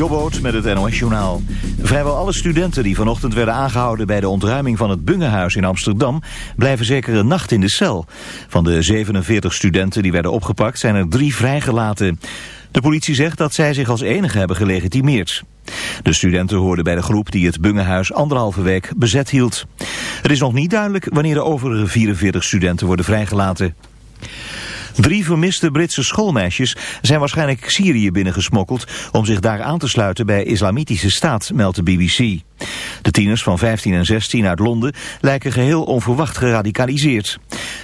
Jobboot met het NOS-journaal. Vrijwel alle studenten die vanochtend werden aangehouden bij de ontruiming van het Bungehuis in Amsterdam blijven zeker een nacht in de cel. Van de 47 studenten die werden opgepakt zijn er drie vrijgelaten. De politie zegt dat zij zich als enige hebben gelegitimeerd. De studenten hoorden bij de groep die het Bungehuis anderhalve week bezet hield. Het is nog niet duidelijk wanneer de overige 44 studenten worden vrijgelaten. Drie vermiste Britse schoolmeisjes zijn waarschijnlijk Syrië binnengesmokkeld om zich daar aan te sluiten bij Islamitische Staat, meldt de BBC. De tieners van 15 en 16 uit Londen lijken geheel onverwacht geradicaliseerd.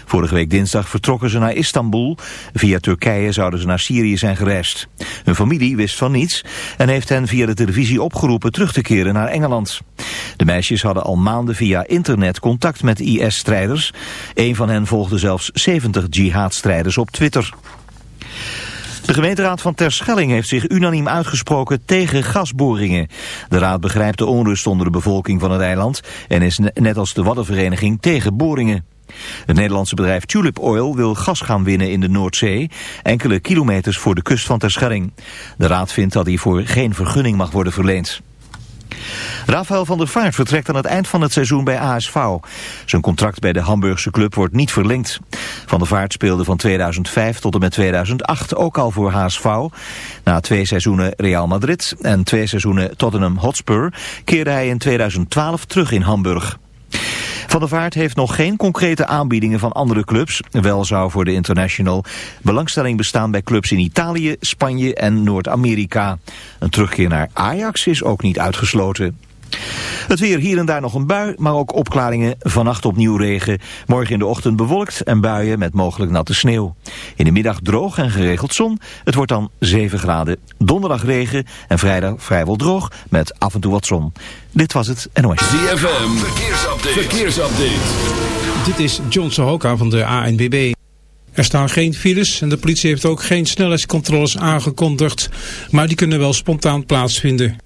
Vorige week dinsdag vertrokken ze naar Istanbul. Via Turkije zouden ze naar Syrië zijn gereisd. Hun familie wist van niets en heeft hen via de televisie opgeroepen terug te keren naar Engeland. De meisjes hadden al maanden via internet contact met IS-strijders. Een van hen volgde zelfs 70 jihad-strijders op Twitter. De gemeenteraad van Terschelling heeft zich unaniem uitgesproken tegen gasboringen. De raad begrijpt de onrust onder de bevolking van het eiland en is net als de Waddenvereniging tegen boringen. Het Nederlandse bedrijf Tulip Oil wil gas gaan winnen in de Noordzee, enkele kilometers voor de kust van Terschelling. De raad vindt dat hiervoor geen vergunning mag worden verleend. Rafael van der Vaart vertrekt aan het eind van het seizoen bij ASV. Zijn contract bij de Hamburgse club wordt niet verlengd. Van der Vaart speelde van 2005 tot en met 2008 ook al voor HSV. Na twee seizoenen Real Madrid en twee seizoenen Tottenham Hotspur keerde hij in 2012 terug in Hamburg. Van der Vaart heeft nog geen concrete aanbiedingen van andere clubs. Wel zou voor de International belangstelling bestaan bij clubs in Italië, Spanje en Noord-Amerika. Een terugkeer naar Ajax is ook niet uitgesloten. Het weer hier en daar nog een bui, maar ook opklaringen. Vannacht opnieuw regen. Morgen in de ochtend bewolkt en buien met mogelijk natte sneeuw. In de middag droog en geregeld zon. Het wordt dan 7 graden. Donderdag regen en vrijdag vrijwel droog met af en toe wat zon. Dit was het NOS. ZFM, verkeersupdate. verkeersupdate. Dit is John Sohoka van de ANBB. Er staan geen files en de politie heeft ook geen snelheidscontroles aangekondigd. Maar die kunnen wel spontaan plaatsvinden.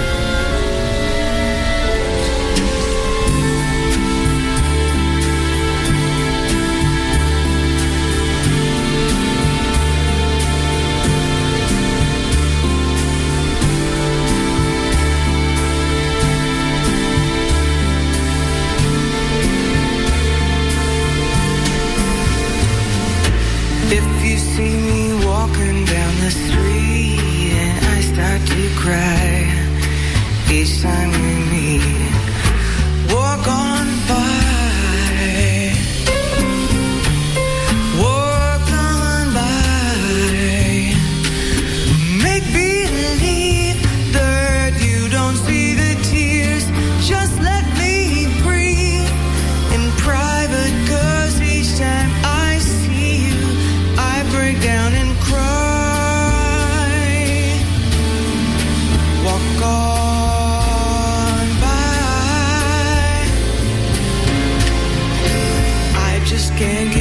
can't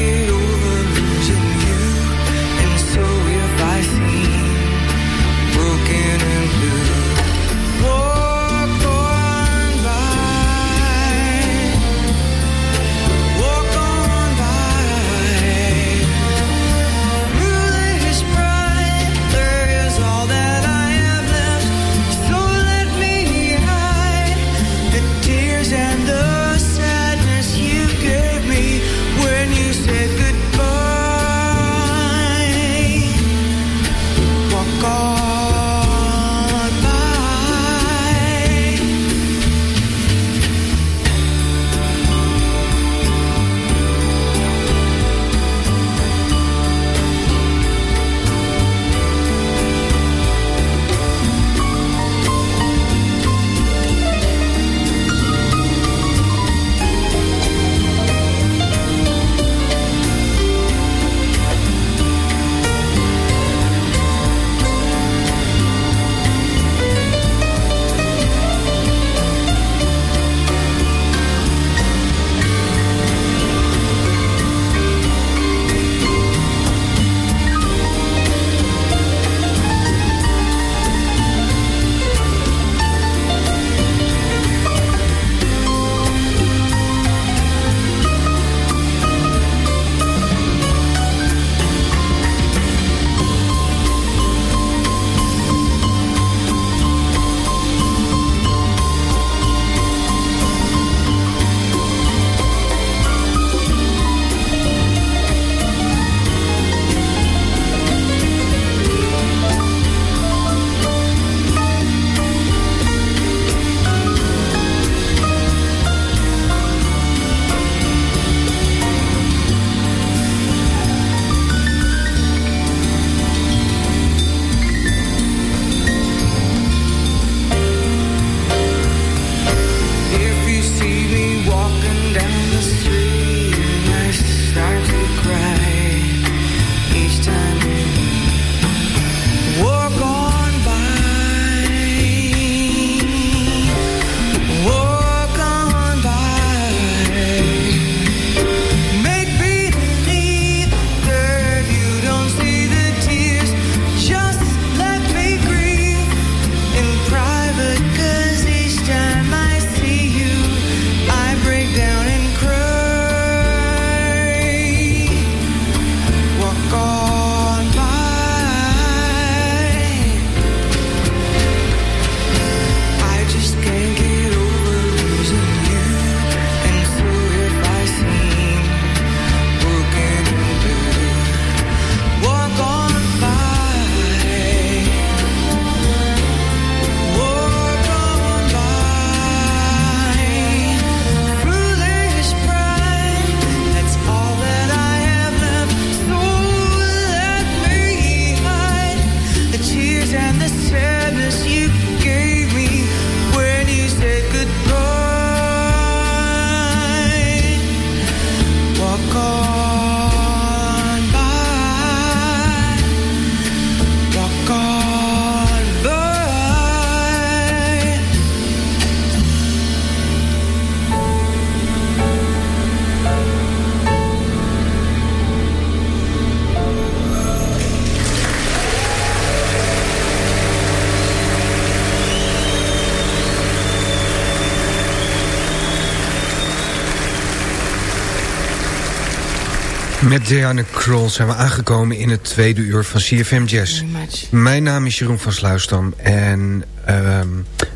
Met Diana Kroll zijn we aangekomen in het tweede uur van CFM Jazz. Mijn naam is Jeroen van Sluisdam en uh,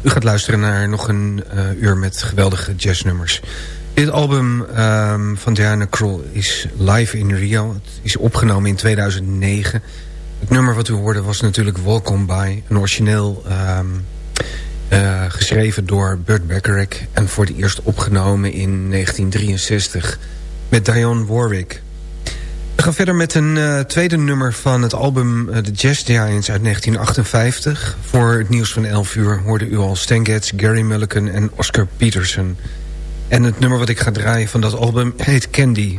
u gaat luisteren naar nog een uh, uur met geweldige jazznummers. Dit album um, van Diana Kroll is live in Rio. Het is opgenomen in 2009. Het nummer wat u hoorde was natuurlijk Welcome By. Een origineel um, uh, geschreven door Burt Bacharach. En voor het eerst opgenomen in 1963 met Dionne Warwick. Gaan verder met een uh, tweede nummer van het album uh, The Jazz Giants uit 1958. Voor het nieuws van 11 uur hoorde u al Stan Getz, Gary Mulligan en Oscar Peterson. En het nummer wat ik ga draaien van dat album heet Candy.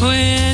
when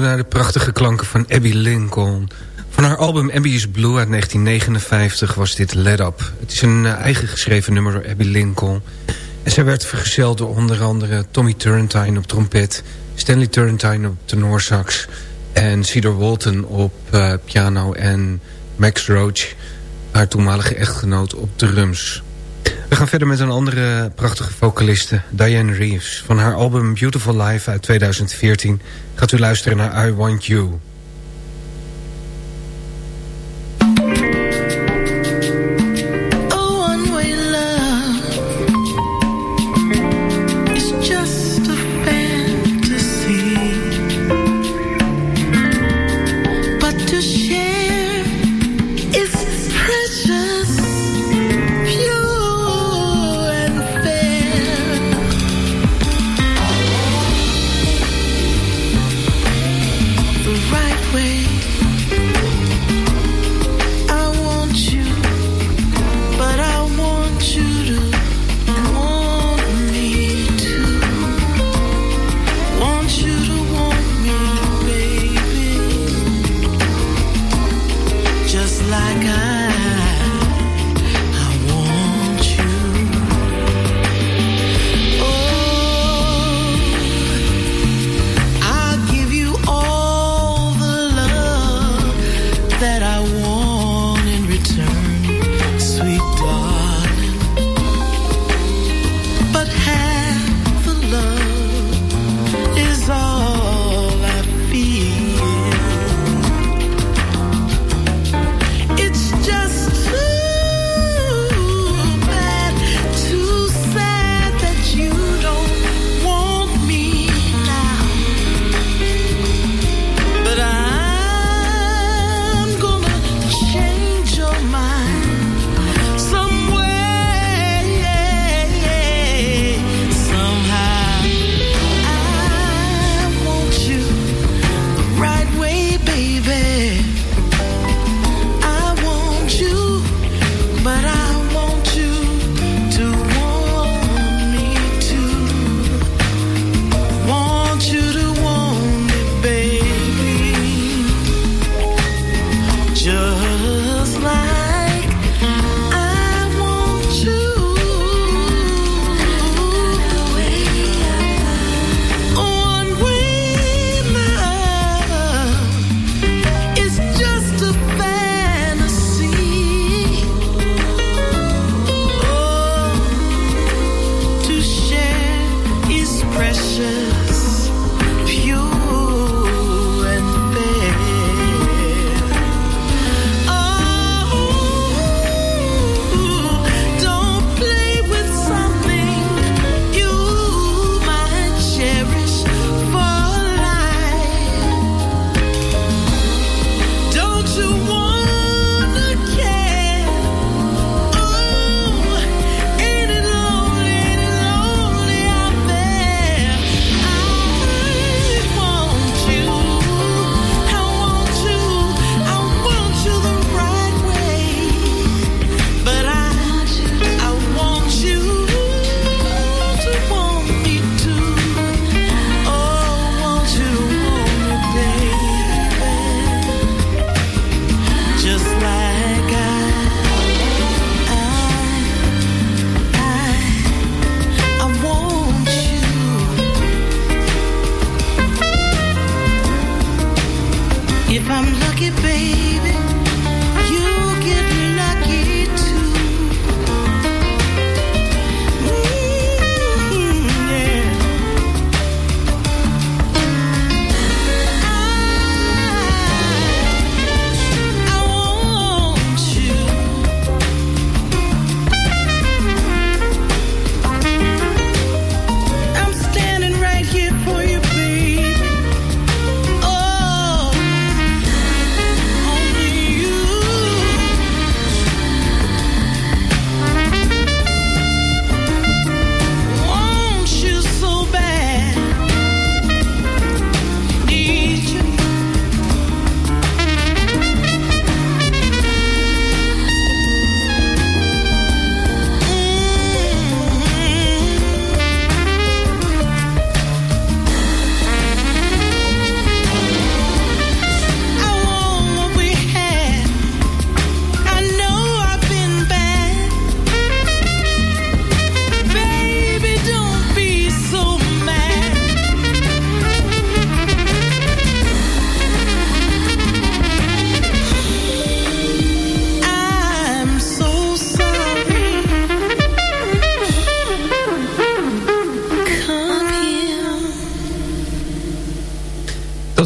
naar de prachtige klanken van Abby Lincoln. Van haar album Abby is Blue uit 1959 was dit Let Up. Het is een eh, eigen geschreven nummer door Abby Lincoln. En zij werd vergezeld door onder andere Tommy Turrentine op trompet... Stanley Turrentine op tenorsax... en Cedar Walton op uh, piano en Max Roach... haar toenmalige echtgenoot op drums. We gaan verder met een andere prachtige vocaliste, Diane Reeves. Van haar album Beautiful Life uit 2014 gaat u luisteren naar I Want You...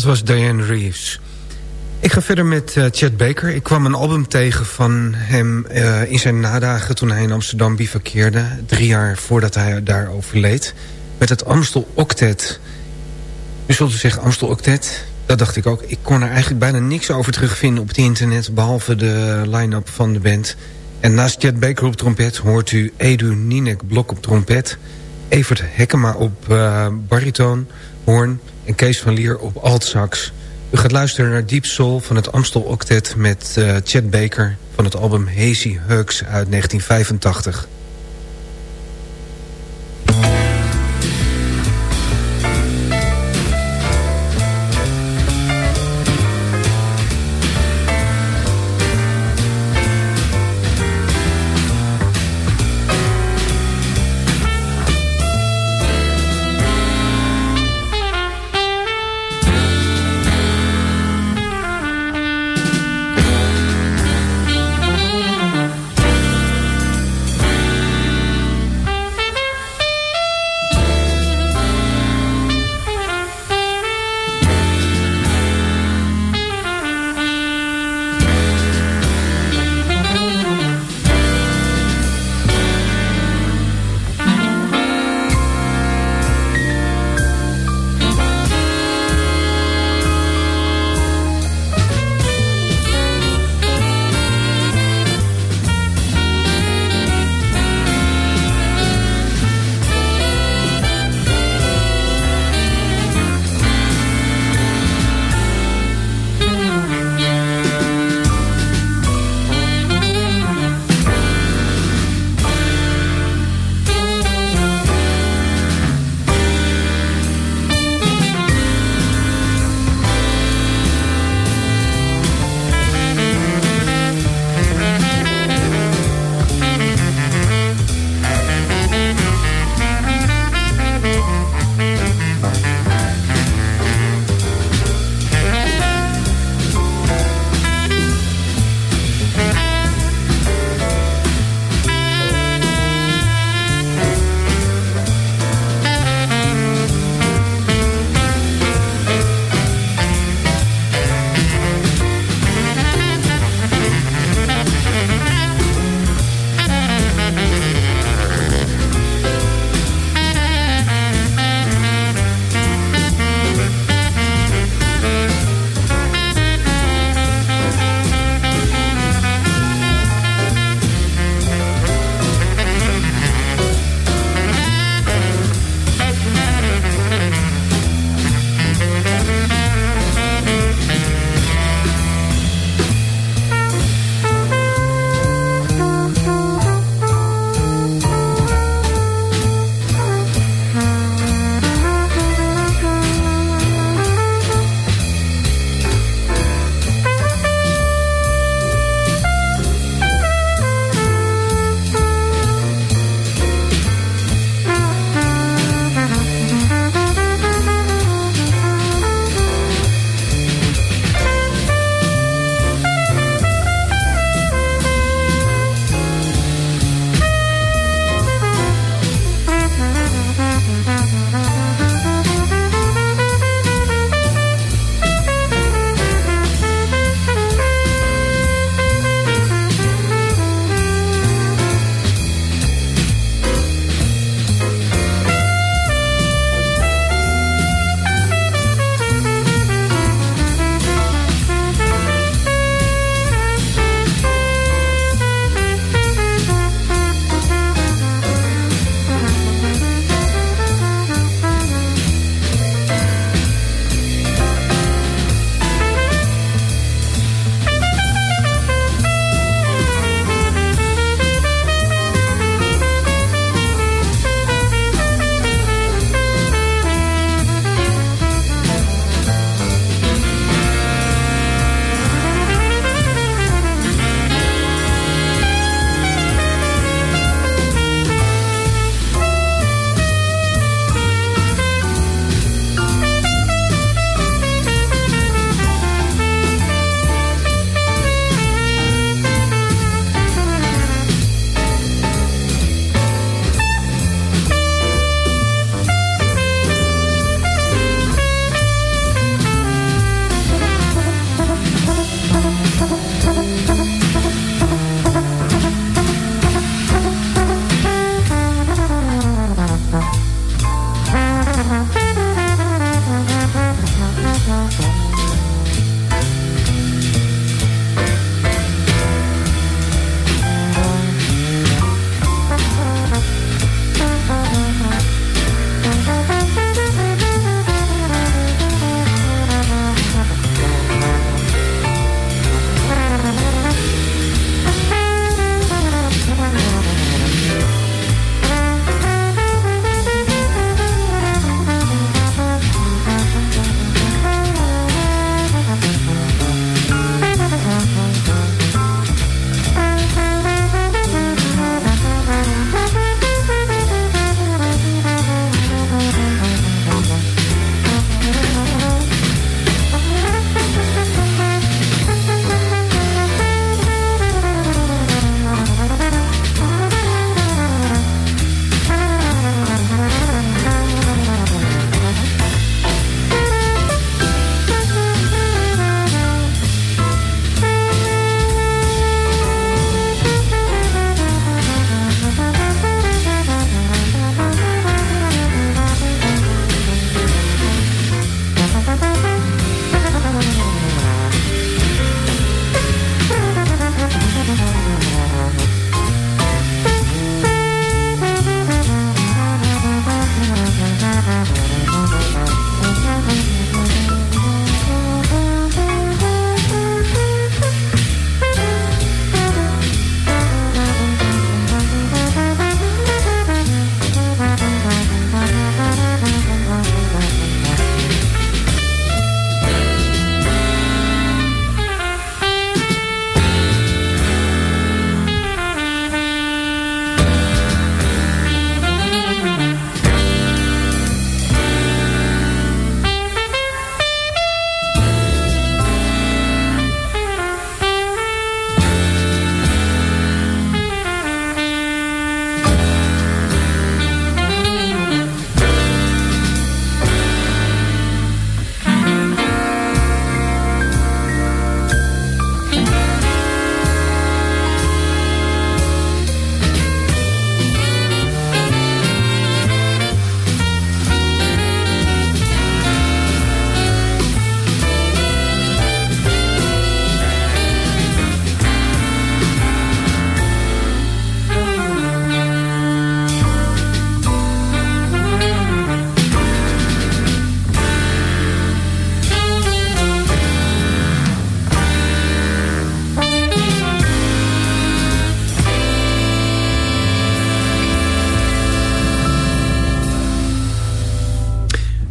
was Diane Reeves. Ik ga verder met uh, Chad Baker. Ik kwam een album tegen van hem uh, in zijn nadagen toen hij in Amsterdam bivakkeerde. Drie jaar voordat hij daar overleed. Met het Amstel Octet. U zult u zeggen Amstel Octet. Dat dacht ik ook. Ik kon er eigenlijk bijna niks over terugvinden op het internet... behalve de line-up van de band. En naast Chad Baker op trompet hoort u Edu Ninek Blok op trompet... Evert Hekkema op uh, hoorn en Kees van Lier op altsax. U gaat luisteren naar Deep Soul van het Amstel Octet met uh, Chad Baker van het album Hazy Hugs uit 1985.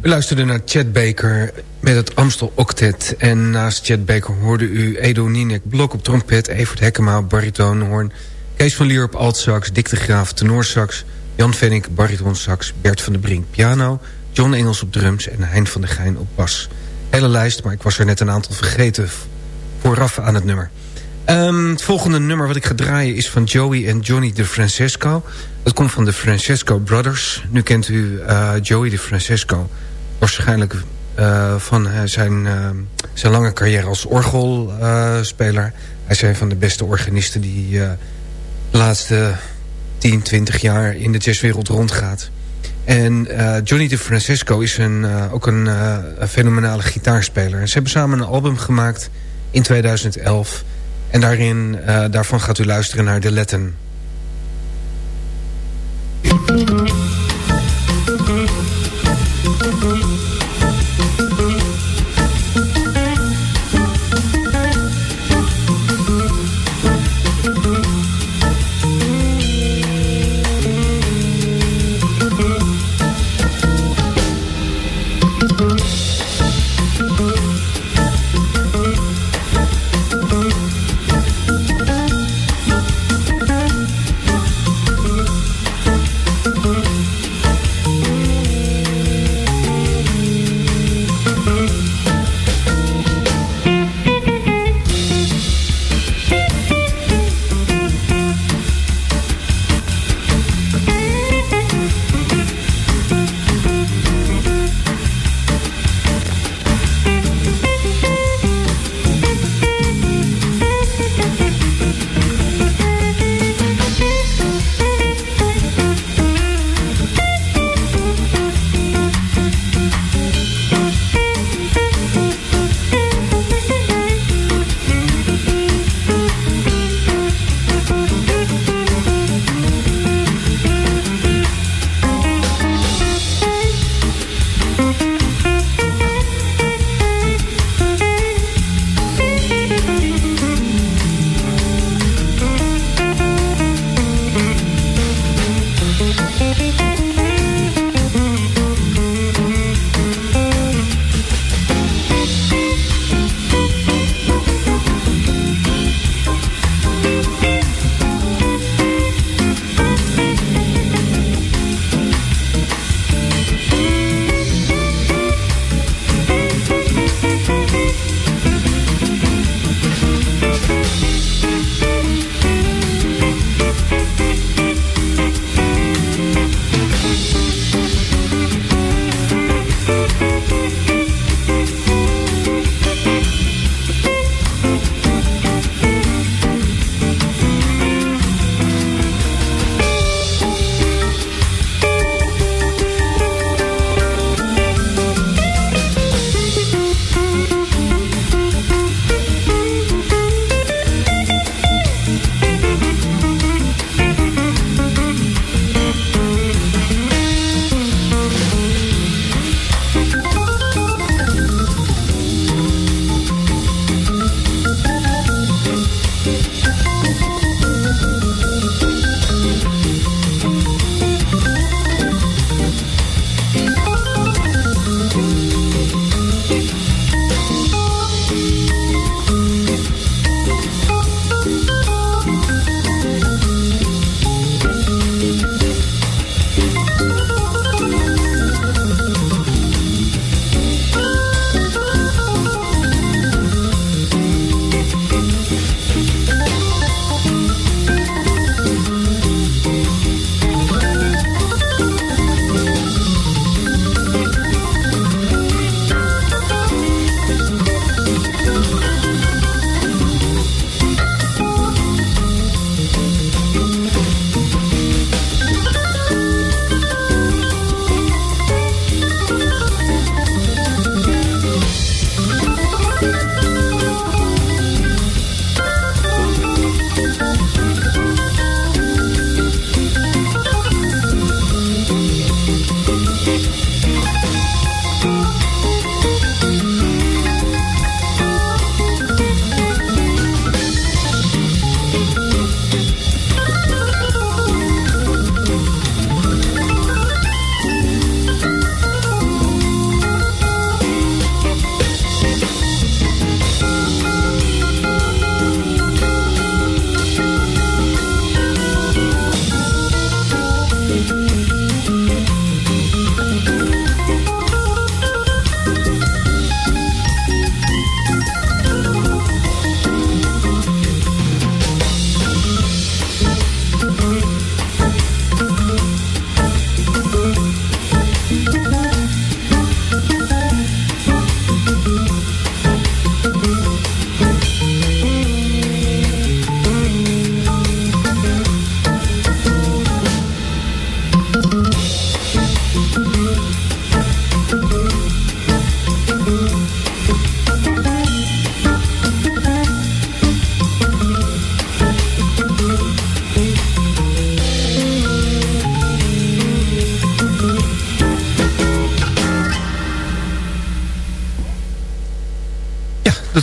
U luisterde naar Chad Baker met het Amstel Octet. En naast Chad Baker hoorde u Edo Ninek Blok op trompet... Evert Hekkema baritonhoorn... Kees van Lier op altsax, Dick de Graaf tenorsax... Jan Vennik baritonsax, Bert van der Brink piano... John Engels op drums en Hein van der Geijn op bas. Hele lijst, maar ik was er net een aantal vergeten vooraf aan het nummer. Um, het volgende nummer wat ik ga draaien is van Joey en Johnny de Francesco. Het komt van de Francesco Brothers. Nu kent u uh, Joey de Francesco waarschijnlijk uh, van uh, zijn, uh, zijn lange carrière als orgelspeler. Hij is een van de beste organisten die de laatste 10, 20 jaar in de jazzwereld rondgaat. En Johnny de Francesco is een, ook een, een fenomenale gitaarspeler. En ze hebben samen een album gemaakt in 2011... En daarin, daarvan gaat u luisteren naar de letten.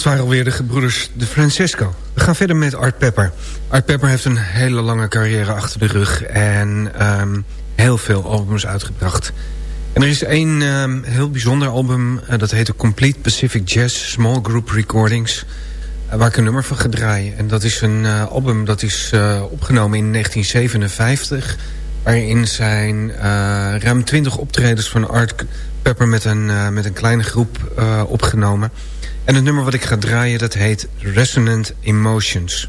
Waren alweer de gebroeders de Francesco. We gaan verder met Art Pepper. Art Pepper heeft een hele lange carrière achter de rug... en um, heel veel albums uitgebracht. En er is één um, heel bijzonder album... Uh, dat heet Complete Pacific Jazz Small Group Recordings... Uh, waar ik een nummer van ga draaien. En dat is een uh, album dat is opgenomen in 1957... waarin zijn ruim 20 optredens van Art Pepper... met een, met een kleine groep opgenomen... En het nummer wat ik ga draaien, dat heet Resonant Emotions.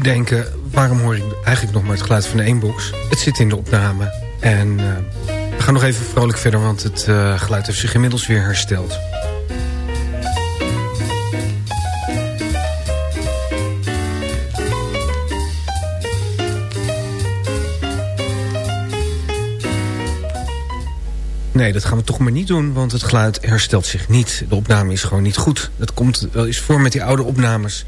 Denken, waarom hoor ik eigenlijk nog maar het geluid van de eenbox? Het zit in de opname. En uh, we gaan nog even vrolijk verder, want het uh, geluid heeft zich inmiddels weer hersteld. nee, dat gaan we toch maar niet doen, want het geluid herstelt zich niet. De opname is gewoon niet goed. Dat komt wel eens voor met die oude opnames.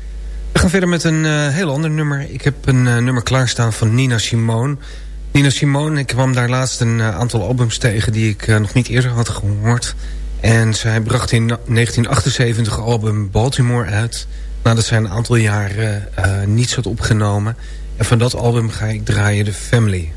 We gaan verder met een uh, heel ander nummer. Ik heb een uh, nummer klaarstaan van Nina Simone. Nina Simone, ik kwam daar laatst een uh, aantal albums tegen... die ik nog niet eerder had gehoord. En zij bracht in 1978 album Baltimore uit... nadat zij een aantal jaren niets had opgenomen. En van dat album ga ik draaien The Family...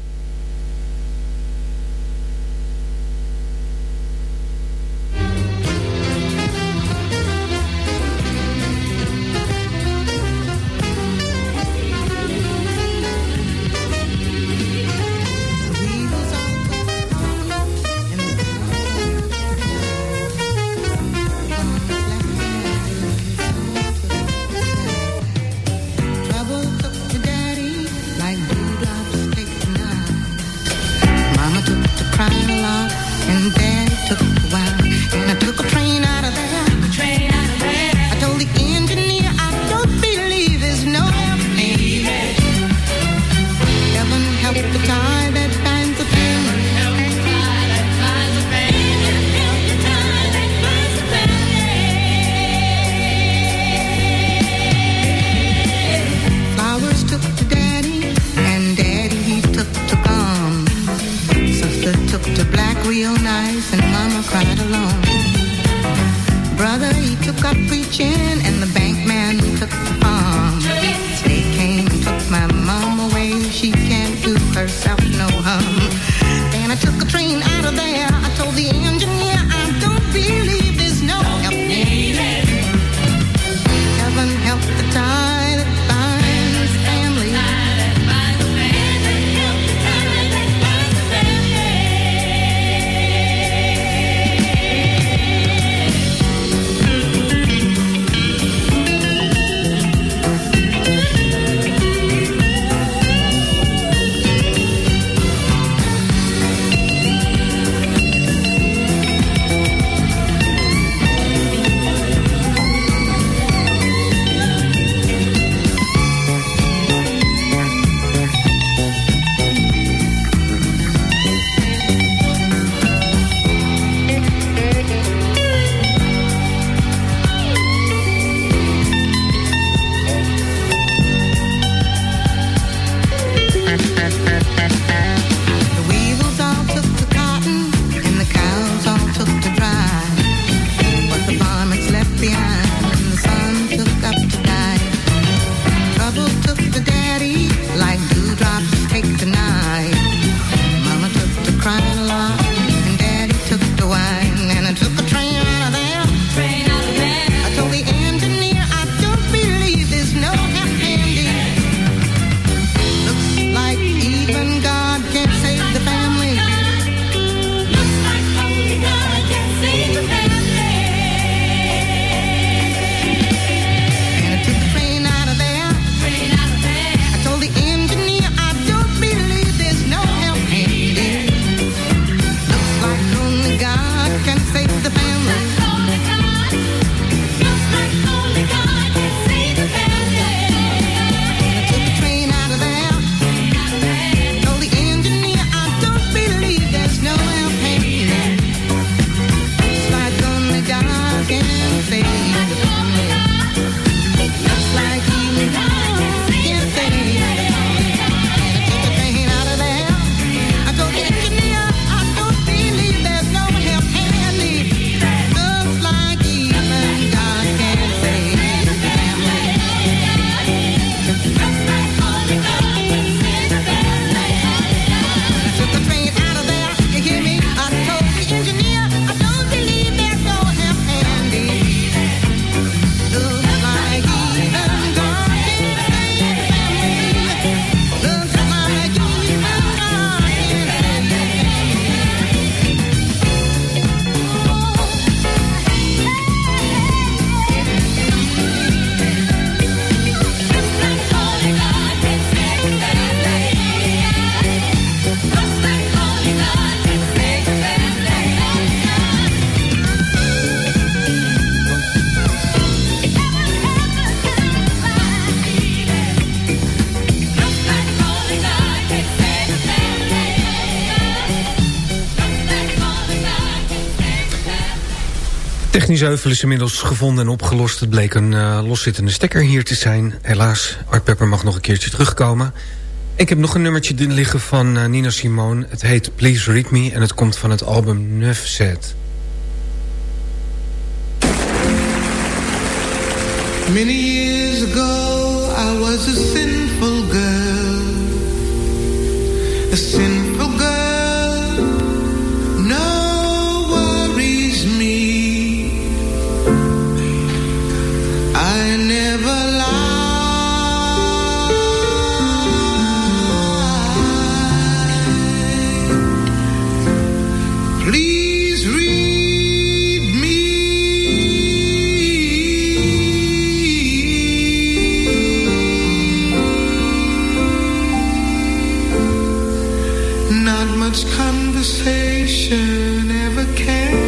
Technisch euvel is inmiddels gevonden en opgelost. Het bleek een uh, loszittende stekker hier te zijn. Helaas, Art Pepper mag nog een keertje terugkomen. Ik heb nog een nummertje liggen van uh, Nina Simone. Het heet Please Read Me en het komt van het album Neuf Set. Many years ago I was a sinful girl A sinful much conversation ever came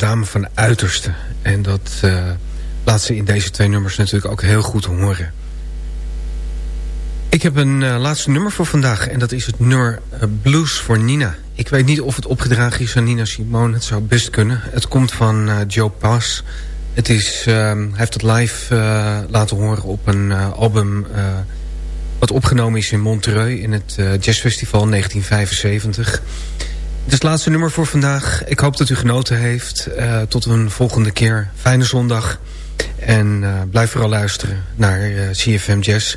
dame van uiterste. En dat uh, laat ze in deze twee nummers natuurlijk ook heel goed horen. Ik heb een uh, laatste nummer voor vandaag. En dat is het nummer uh, Blues voor Nina. Ik weet niet of het opgedragen is aan Nina Simone. Het zou best kunnen. Het komt van Joe Pass. Het is, hij heeft het live laten horen op een album... wat opgenomen is in Montreux in het Jazzfestival 1975... Het is het laatste nummer voor vandaag. Ik hoop dat u genoten heeft. Uh, tot een volgende keer. Fijne zondag. En uh, blijf vooral luisteren naar uh, CFM Jazz.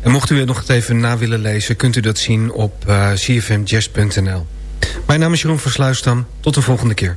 En mocht u het nog even na willen lezen... kunt u dat zien op cfmjazz.nl. Mijn naam is Jeroen van Sluisdam. Tot de volgende keer.